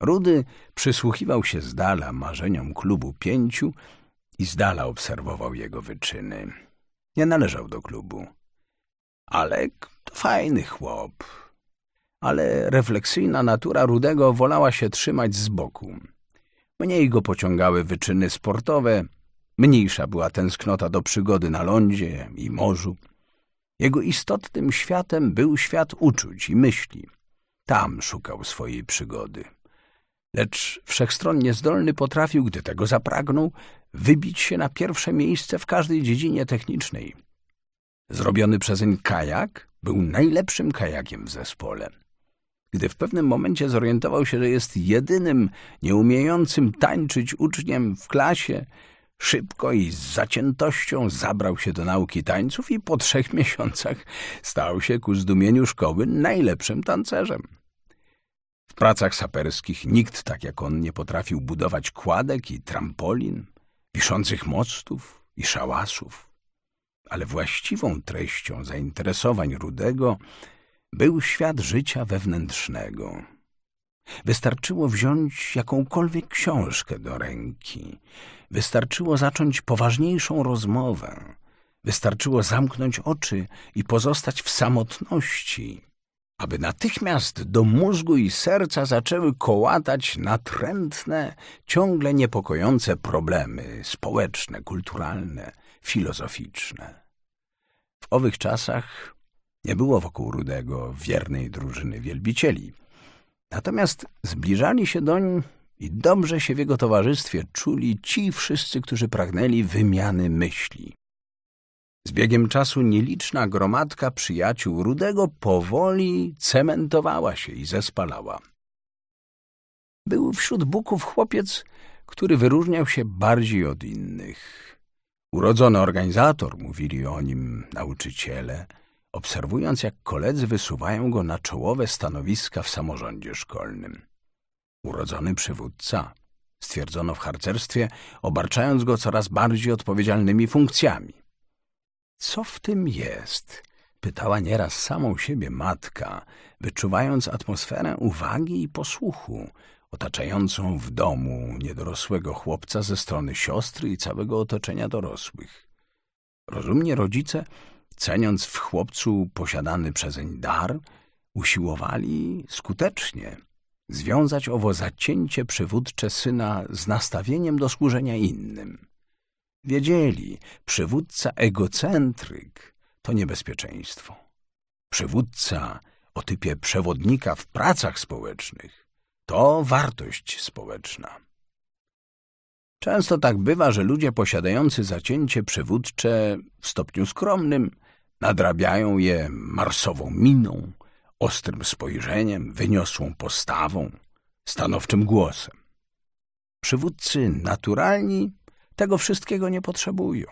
Rudy przysłuchiwał się z dala marzeniom klubu pięciu i z dala obserwował jego wyczyny. Nie należał do klubu. Alek to fajny chłop, ale refleksyjna natura Rudego wolała się trzymać z boku. Mniej go pociągały wyczyny sportowe, mniejsza była tęsknota do przygody na lądzie i morzu. Jego istotnym światem był świat uczuć i myśli. Tam szukał swojej przygody. Lecz wszechstronnie zdolny potrafił, gdy tego zapragnął, wybić się na pierwsze miejsce w każdej dziedzinie technicznej. Zrobiony przezeń kajak był najlepszym kajakiem w zespole. Gdy w pewnym momencie zorientował się, że jest jedynym nieumiejącym tańczyć uczniem w klasie, szybko i z zaciętością zabrał się do nauki tańców i po trzech miesiącach stał się ku zdumieniu szkoły najlepszym tancerzem. W pracach saperskich nikt tak jak on nie potrafił budować kładek i trampolin, wiszących mostów i szałasów. Ale właściwą treścią zainteresowań Rudego był świat życia wewnętrznego. Wystarczyło wziąć jakąkolwiek książkę do ręki, wystarczyło zacząć poważniejszą rozmowę, wystarczyło zamknąć oczy i pozostać w samotności, aby natychmiast do mózgu i serca zaczęły kołatać natrętne, ciągle niepokojące problemy społeczne, kulturalne, filozoficzne. W owych czasach nie było wokół Rudego wiernej drużyny wielbicieli. Natomiast zbliżali się doń i dobrze się w jego towarzystwie czuli ci wszyscy, którzy pragnęli wymiany myśli. Z biegiem czasu nieliczna gromadka przyjaciół Rudego powoli cementowała się i zespalała. Był wśród buków chłopiec, który wyróżniał się bardziej od innych. Urodzony organizator, mówili o nim nauczyciele, obserwując jak koledzy wysuwają go na czołowe stanowiska w samorządzie szkolnym. Urodzony przywódca, stwierdzono w harcerstwie, obarczając go coraz bardziej odpowiedzialnymi funkcjami. Co w tym jest? Pytała nieraz samą siebie matka, wyczuwając atmosferę uwagi i posłuchu, otaczającą w domu niedorosłego chłopca ze strony siostry i całego otoczenia dorosłych. Rozumnie rodzice, ceniąc w chłopcu posiadany przezeń dar, usiłowali skutecznie związać owo zacięcie przywódcze syna z nastawieniem do służenia innym. Wiedzieli, przywódca egocentryk to niebezpieczeństwo. Przywódca o typie przewodnika w pracach społecznych to wartość społeczna. Często tak bywa, że ludzie posiadający zacięcie przywódcze w stopniu skromnym nadrabiają je marsową miną, ostrym spojrzeniem, wyniosłą postawą, stanowczym głosem. Przywódcy naturalni tego wszystkiego nie potrzebują.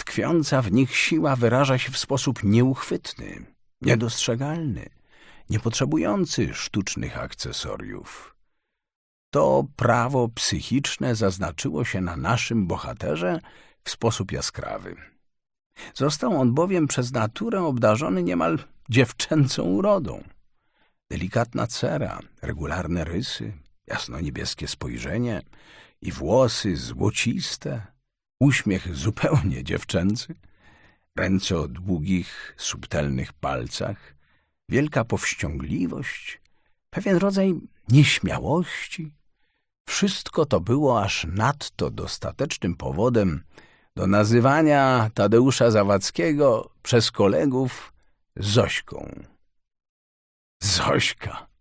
Tkwiąca w nich siła wyraża się w sposób nieuchwytny, niedostrzegalny, niepotrzebujący sztucznych akcesoriów. To prawo psychiczne zaznaczyło się na naszym bohaterze w sposób jaskrawy. Został on bowiem przez naturę obdarzony niemal dziewczęcą urodą. Delikatna cera, regularne rysy, jasno-niebieskie spojrzenie i włosy złociste, uśmiech zupełnie dziewczęcy, ręce o długich, subtelnych palcach, wielka powściągliwość, pewien rodzaj nieśmiałości. Wszystko to było aż nadto dostatecznym powodem do nazywania Tadeusza Zawadzkiego przez kolegów Zośką. Zośka!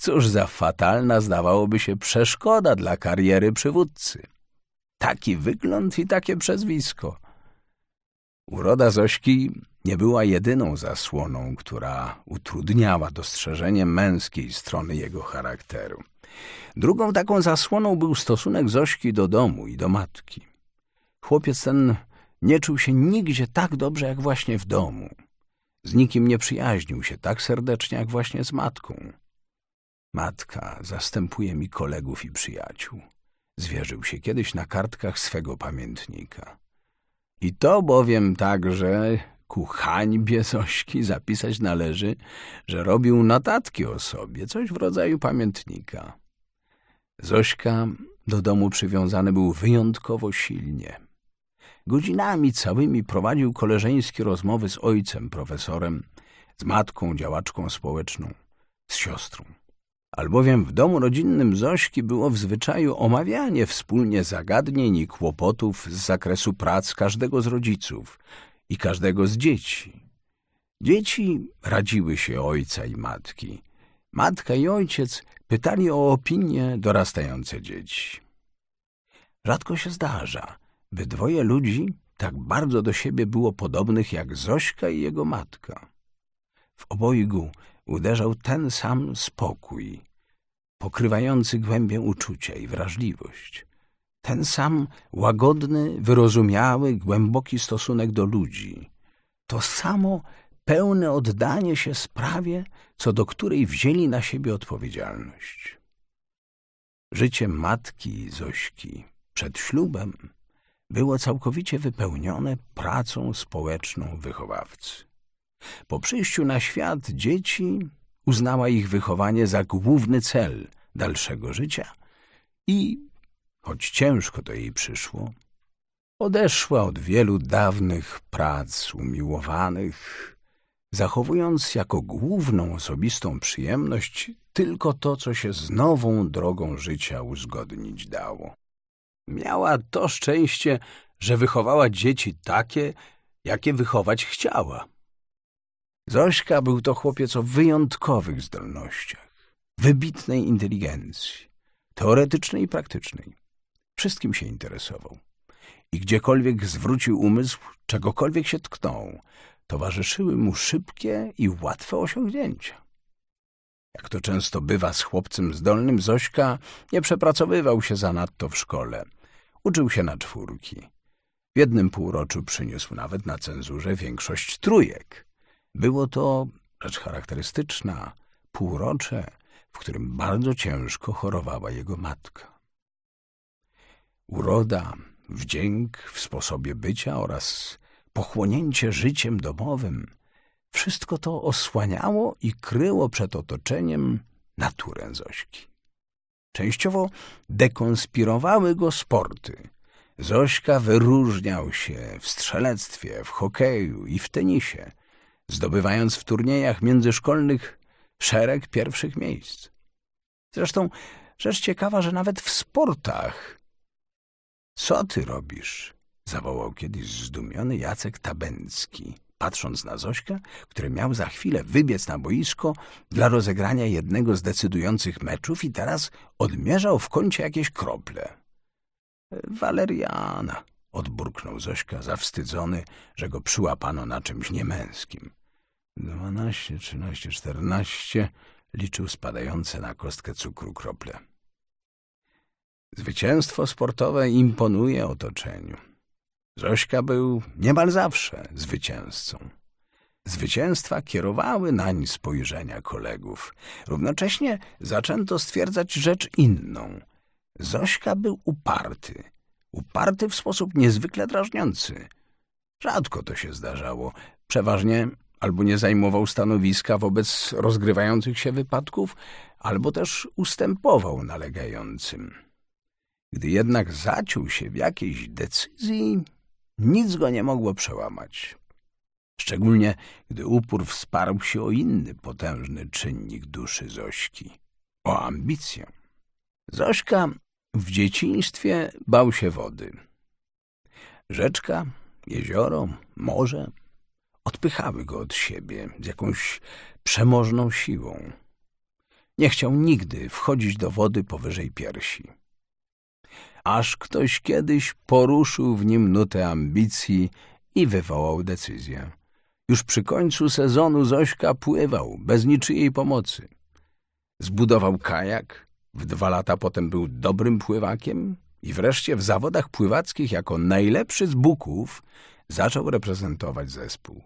Cóż za fatalna zdawałoby się przeszkoda dla kariery przywódcy. Taki wygląd i takie przezwisko. Uroda Zośki nie była jedyną zasłoną, która utrudniała dostrzeżenie męskiej strony jego charakteru. Drugą taką zasłoną był stosunek Zośki do domu i do matki. Chłopiec ten nie czuł się nigdzie tak dobrze jak właśnie w domu. Z nikim nie przyjaźnił się tak serdecznie jak właśnie z matką. Matka zastępuje mi kolegów i przyjaciół. Zwierzył się kiedyś na kartkach swego pamiętnika. I to bowiem także ku hańbie Zośki zapisać należy, że robił notatki o sobie, coś w rodzaju pamiętnika. Zośka do domu przywiązany był wyjątkowo silnie. Godzinami całymi prowadził koleżeńskie rozmowy z ojcem, profesorem, z matką, działaczką społeczną, z siostrą. Albowiem w domu rodzinnym Zośki było w zwyczaju omawianie wspólnie zagadnień i kłopotów z zakresu prac każdego z rodziców i każdego z dzieci. Dzieci radziły się ojca i matki. Matka i ojciec pytali o opinie dorastające dzieci. Rzadko się zdarza, by dwoje ludzi tak bardzo do siebie było podobnych jak Zośka i jego matka. W obojgu uderzał ten sam spokój, pokrywający głębię uczucia i wrażliwość. Ten sam łagodny, wyrozumiały, głęboki stosunek do ludzi. To samo pełne oddanie się sprawie, co do której wzięli na siebie odpowiedzialność. Życie matki Zośki przed ślubem było całkowicie wypełnione pracą społeczną wychowawcy. Po przyjściu na świat dzieci uznała ich wychowanie za główny cel dalszego życia i, choć ciężko to jej przyszło, odeszła od wielu dawnych prac umiłowanych, zachowując jako główną osobistą przyjemność tylko to, co się z nową drogą życia uzgodnić dało. Miała to szczęście, że wychowała dzieci takie, jakie wychować chciała. Zośka był to chłopiec o wyjątkowych zdolnościach, wybitnej inteligencji, teoretycznej i praktycznej. Wszystkim się interesował. I gdziekolwiek zwrócił umysł, czegokolwiek się tknął, towarzyszyły mu szybkie i łatwe osiągnięcia. Jak to często bywa z chłopcem zdolnym, Zośka nie przepracowywał się zanadto w szkole. Uczył się na czwórki. W jednym półroczu przyniósł nawet na cenzurze większość trójek. Było to rzecz charakterystyczna, półrocze, w którym bardzo ciężko chorowała jego matka. Uroda, wdzięk w sposobie bycia oraz pochłonięcie życiem domowym, wszystko to osłaniało i kryło przed otoczeniem naturę Zośki. Częściowo dekonspirowały go sporty. Zośka wyróżniał się w strzelectwie, w hokeju i w tenisie, zdobywając w turniejach międzyszkolnych szereg pierwszych miejsc. Zresztą rzecz ciekawa, że nawet w sportach. Co ty robisz? zawołał kiedyś zdumiony Jacek Tabęcki, patrząc na Zośkę, który miał za chwilę wybiec na boisko dla rozegrania jednego z decydujących meczów i teraz odmierzał w kącie jakieś krople. Waleriana, odburknął Zośka, zawstydzony, że go przyłapano na czymś niemęskim. Dwanaście, trzynaście, czternaście liczył spadające na kostkę cukru krople. Zwycięstwo sportowe imponuje otoczeniu. Zośka był niemal zawsze zwycięzcą. Zwycięstwa kierowały nań spojrzenia kolegów. Równocześnie zaczęto stwierdzać rzecz inną. Zośka był uparty. Uparty w sposób niezwykle drażniący. Rzadko to się zdarzało. Przeważnie albo nie zajmował stanowiska wobec rozgrywających się wypadków, albo też ustępował nalegającym. Gdy jednak zaciął się w jakiejś decyzji, nic go nie mogło przełamać. Szczególnie, gdy upór wsparł się o inny potężny czynnik duszy Zośki — o ambicję. Zośka w dzieciństwie bał się wody. Rzeczka, jezioro, morze odpychały go od siebie z jakąś przemożną siłą. Nie chciał nigdy wchodzić do wody powyżej piersi aż ktoś kiedyś poruszył w nim nutę ambicji i wywołał decyzję. Już przy końcu sezonu Zośka pływał, bez niczyjej pomocy. Zbudował kajak, w dwa lata potem był dobrym pływakiem i wreszcie w zawodach pływackich jako najlepszy z buków zaczął reprezentować zespół.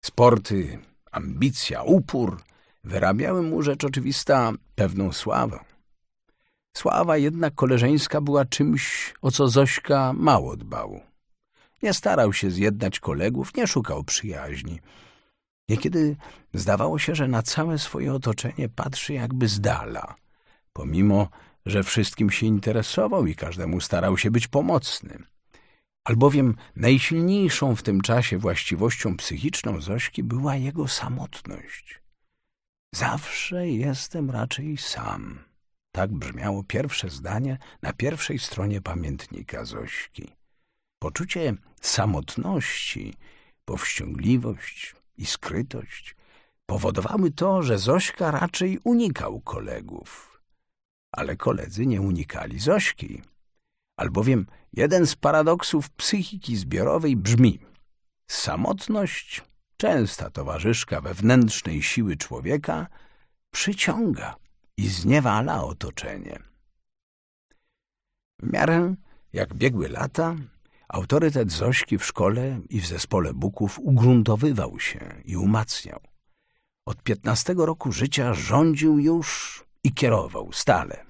Sporty, ambicja, upór wyrabiały mu rzecz oczywista pewną sławę. Sława jednak koleżeńska była czymś, o co Zośka mało dbał. Nie starał się zjednać kolegów, nie szukał przyjaźni. Niekiedy zdawało się, że na całe swoje otoczenie patrzy jakby z dala, pomimo, że wszystkim się interesował i każdemu starał się być pomocny. Albowiem najsilniejszą w tym czasie właściwością psychiczną Zośki była jego samotność. Zawsze jestem raczej sam. Tak brzmiało pierwsze zdanie na pierwszej stronie pamiętnika Zośki. Poczucie samotności, powściągliwość i skrytość powodowały to, że Zośka raczej unikał kolegów. Ale koledzy nie unikali Zośki, albowiem jeden z paradoksów psychiki zbiorowej brzmi samotność, częsta towarzyszka wewnętrznej siły człowieka, przyciąga i zniewala otoczenie. W miarę jak biegły lata, autorytet Zośki w szkole i w zespole Buków ugruntowywał się i umacniał. Od piętnastego roku życia rządził już i kierował stale.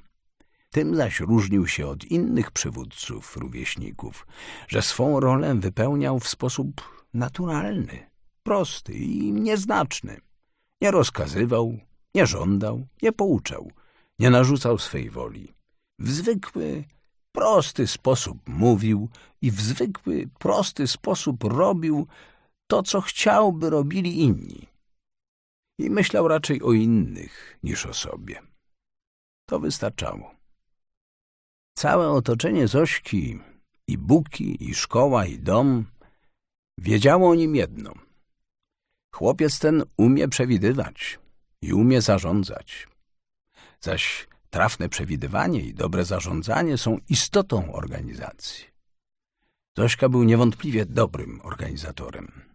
Tym zaś różnił się od innych przywódców, rówieśników, że swą rolę wypełniał w sposób naturalny, prosty i nieznaczny. Nie rozkazywał, nie żądał, nie pouczał, nie narzucał swej woli. W zwykły, prosty sposób mówił i w zwykły, prosty sposób robił to, co chciałby robili inni. I myślał raczej o innych niż o sobie. To wystarczało. Całe otoczenie Zośki, i buki, i szkoła, i dom, wiedziało o nim jedno. Chłopiec ten umie przewidywać i umie zarządzać. Zaś trafne przewidywanie i dobre zarządzanie są istotą organizacji. Zośka był niewątpliwie dobrym organizatorem.